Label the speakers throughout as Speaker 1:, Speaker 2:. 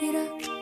Speaker 1: when I'm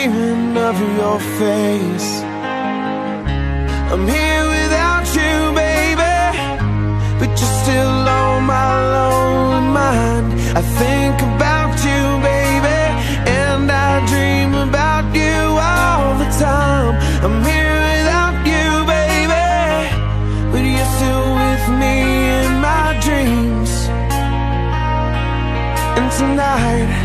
Speaker 2: dreaming of your face. I'm here without you, baby But you're still on my lonely mind. I think about you, baby And I dream about you all the time. I'm here without you, baby But you're still with me in my dreams. And tonight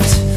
Speaker 1: left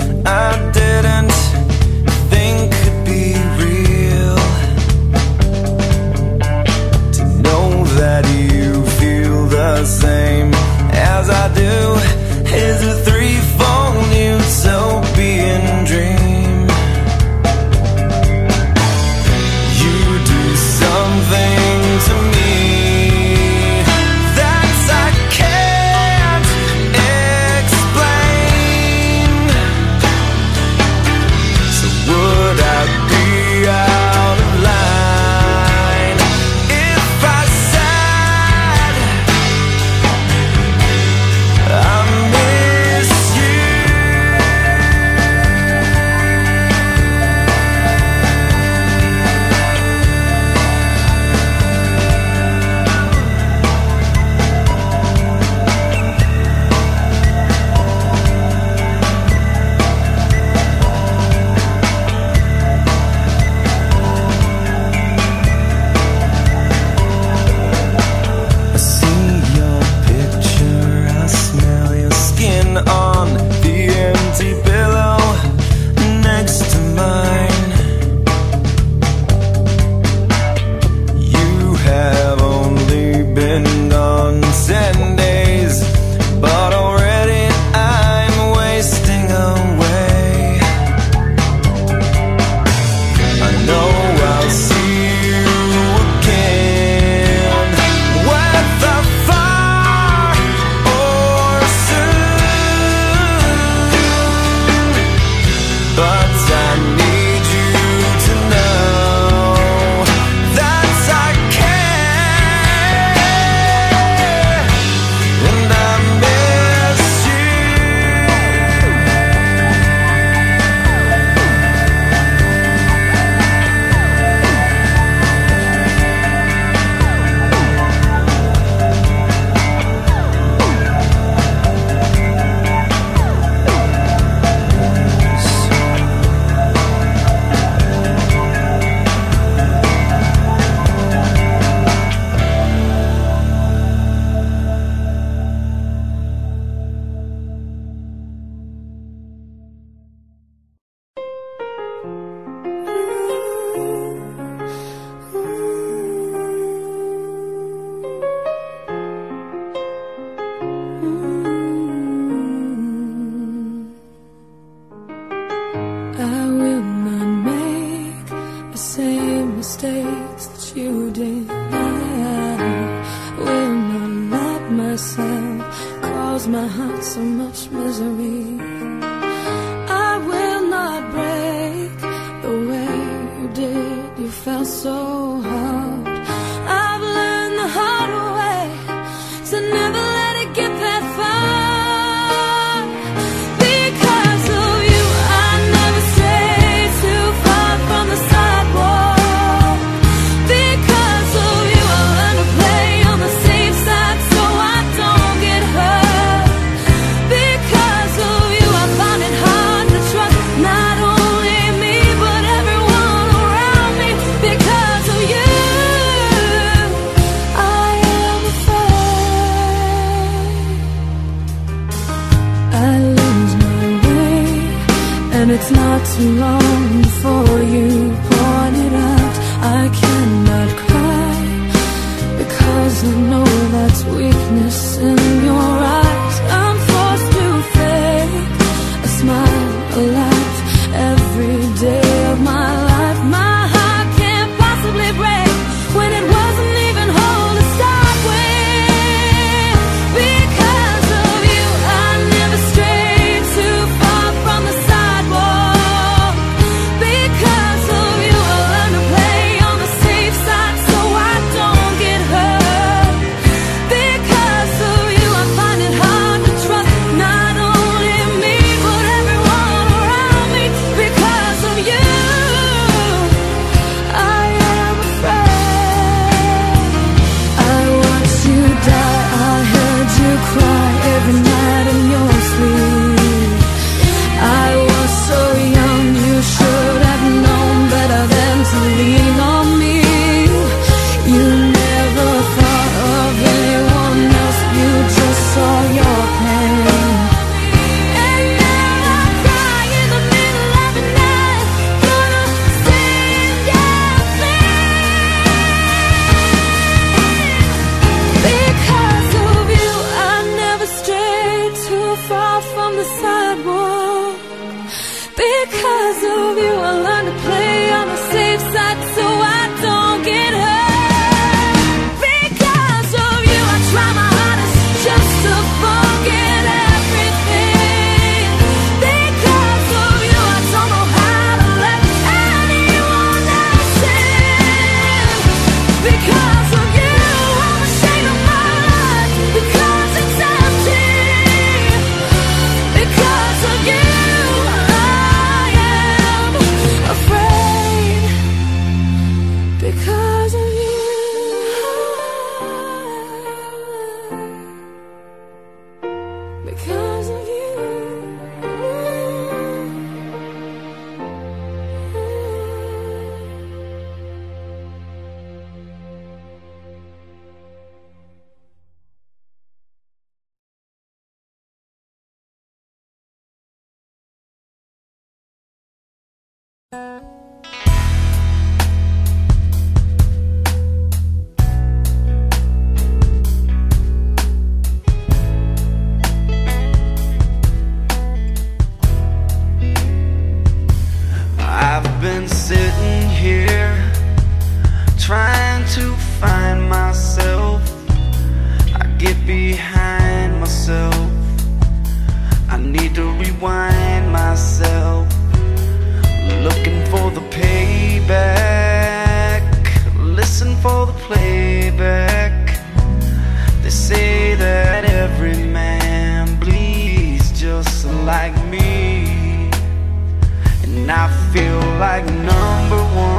Speaker 1: like number one,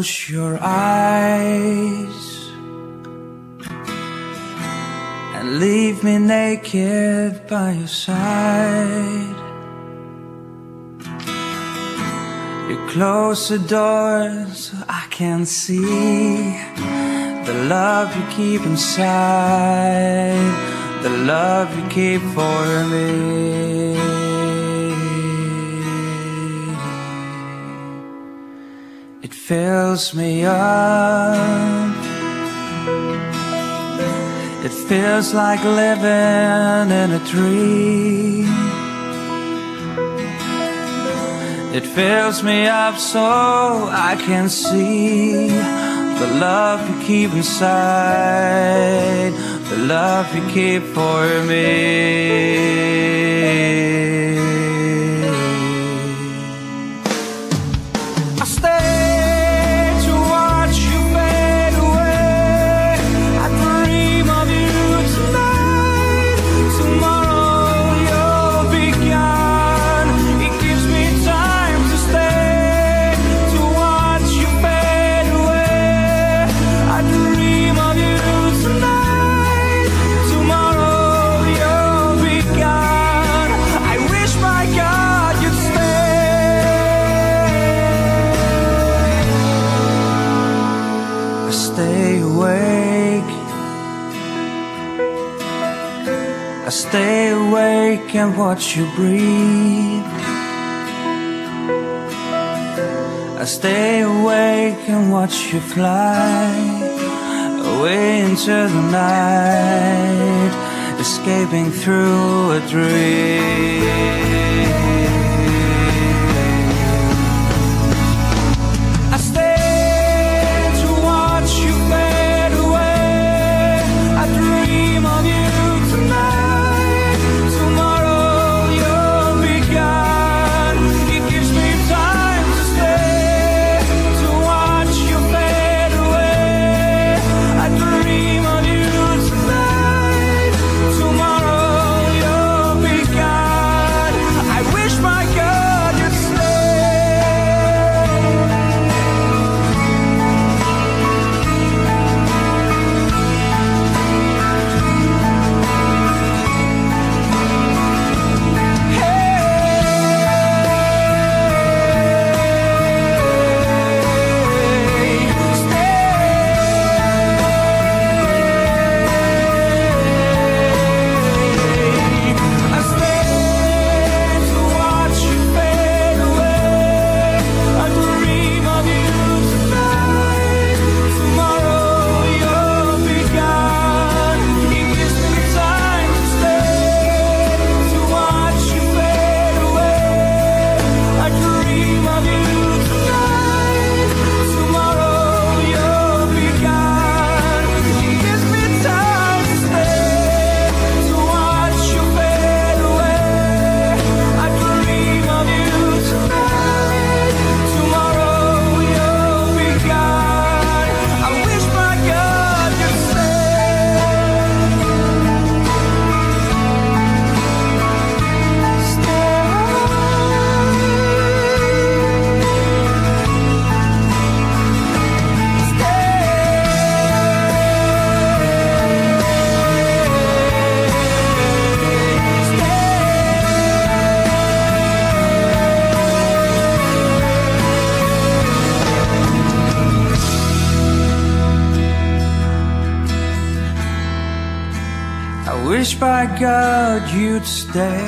Speaker 3: Close your eyes and leave me naked by your side. You close the door so I can see the love you keep inside, the love you keep for me. fills me up. It feels like living in a dream. It fills me up so I can see the love you keep inside, the love you keep for me. stay awake and watch you breathe. I stay awake and watch you fly away into the night, escaping through a dream. stay.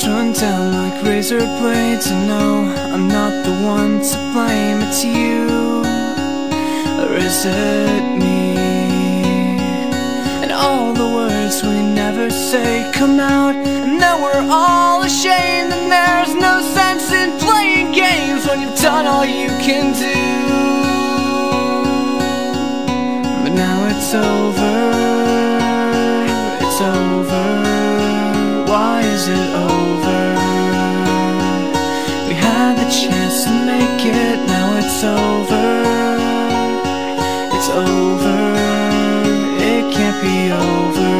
Speaker 1: run down like razor blades. And no, I'm not the one to blame. It's you, or is it me? And all the words we never say come out. And now we're all ashamed And there's no sense in playing games When you've done all you can do. But now it's over. It's over why is it over? We had the chance to make it, now it's over. It's over, it can't be over.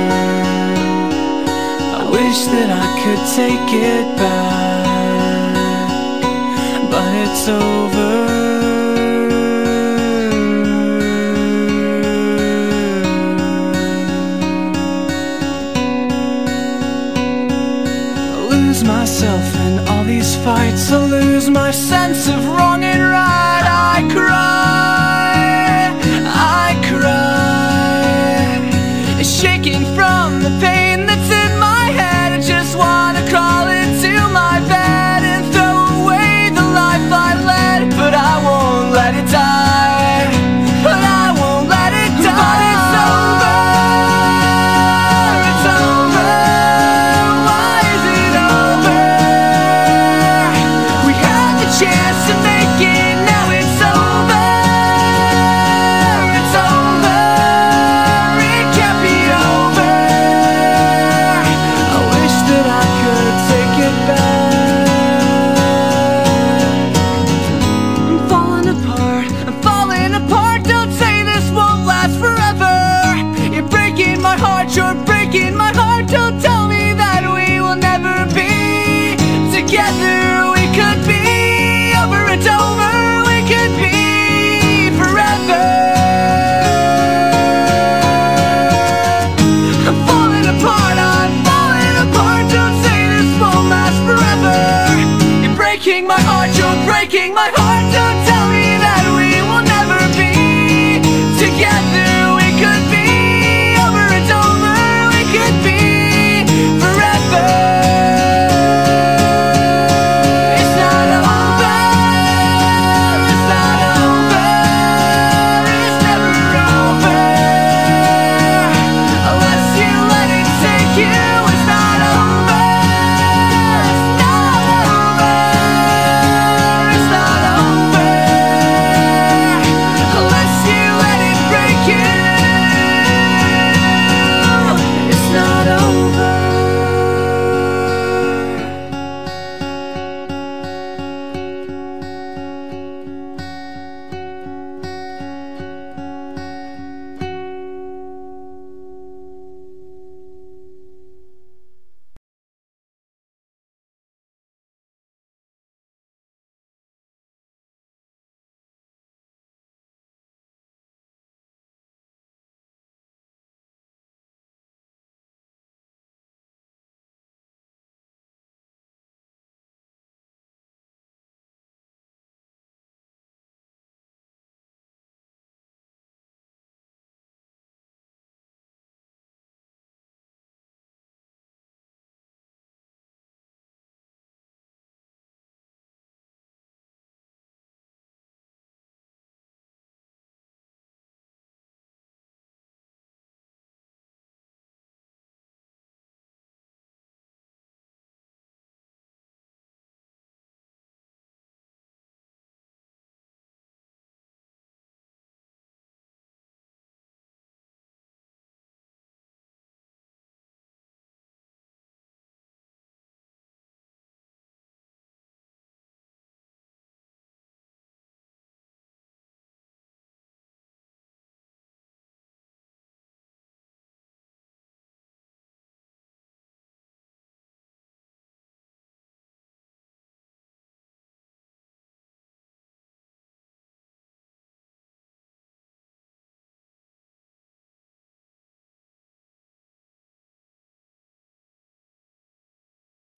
Speaker 1: I wish that I could take it back But it's over. lose myself in all these fights. I lose my sense of wrong and right.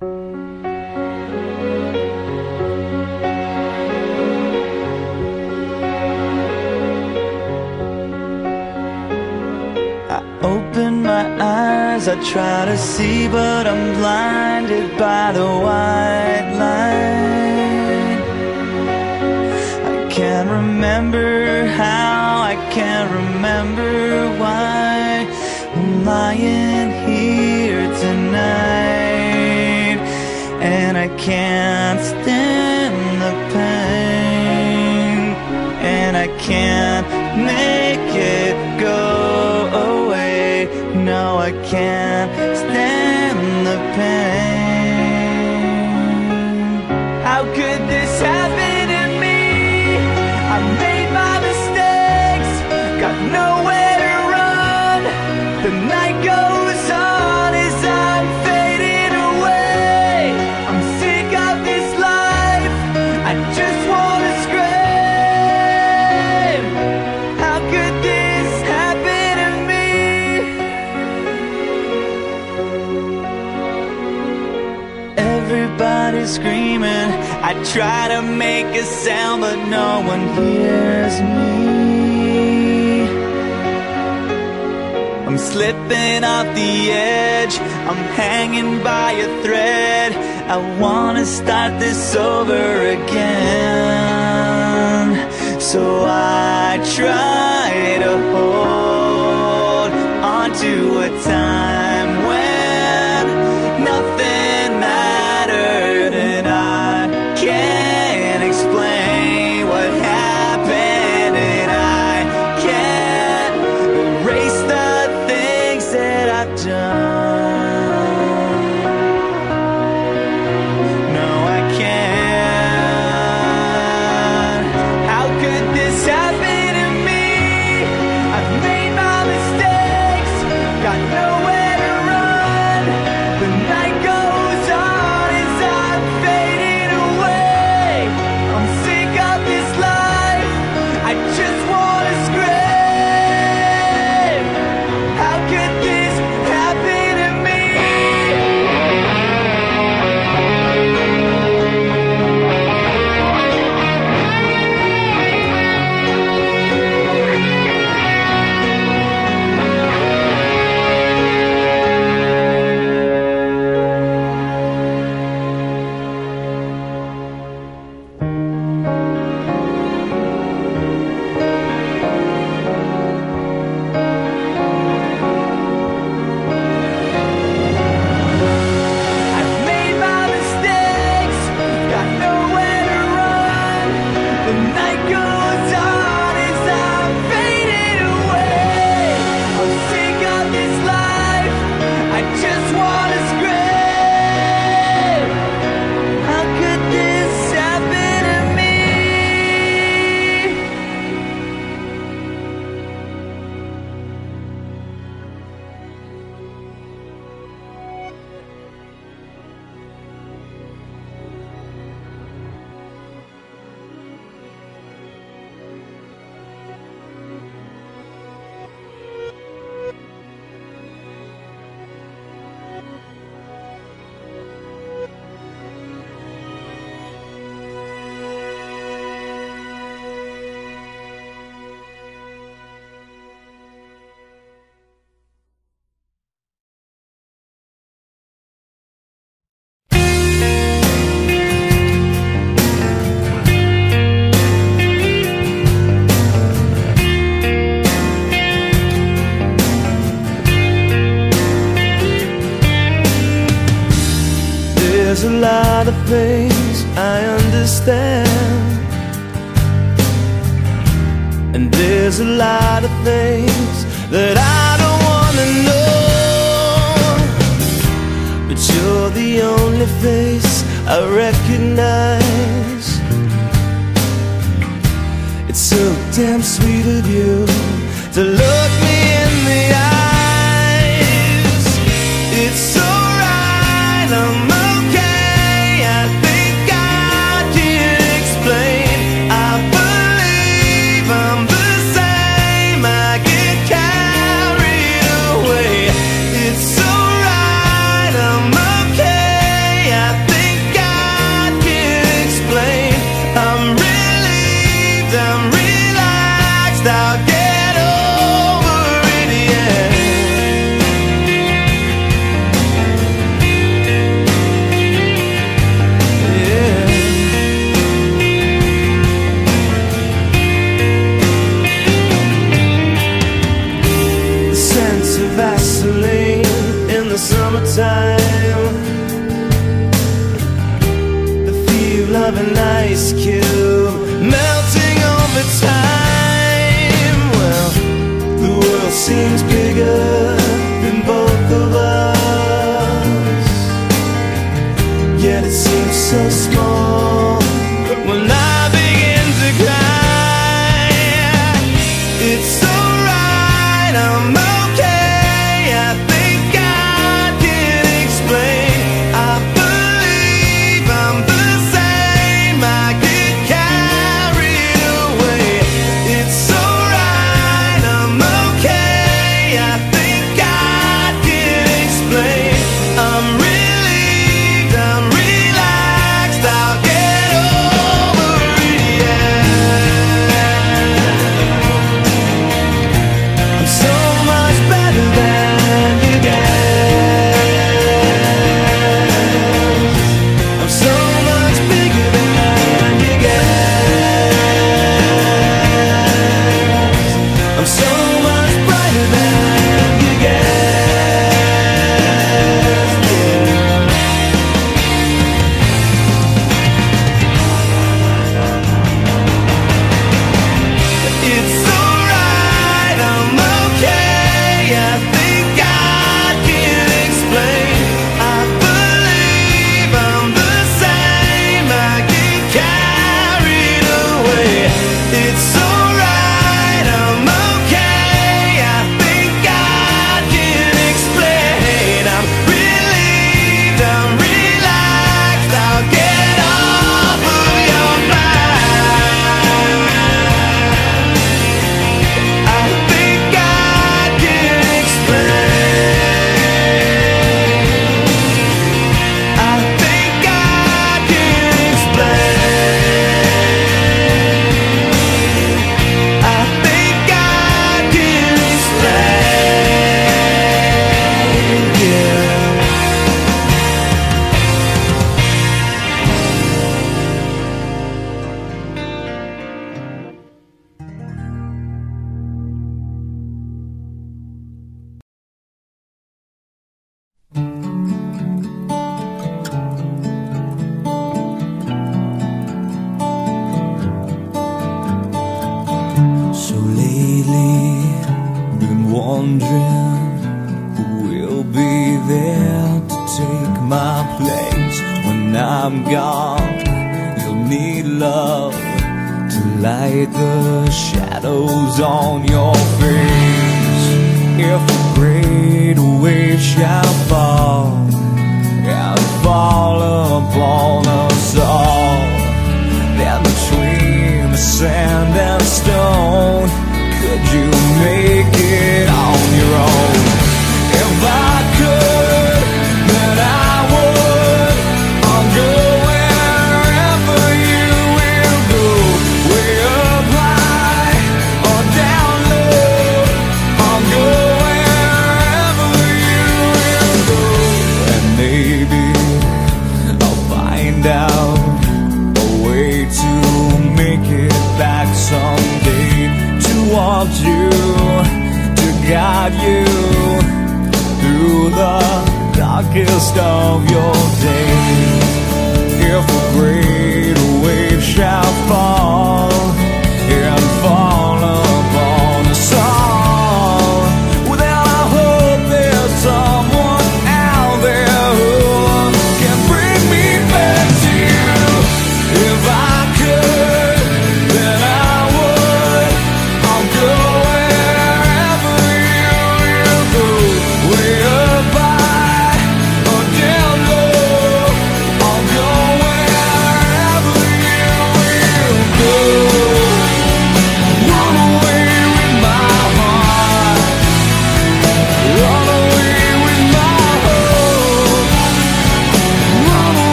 Speaker 4: open my eyes, I try to see, but I'm blinded by the white can try to make a sound, but no one hears me. I'm slipping off the edge, I'm hanging by a thread. I wanna start this over again. So I try to hold on to a time.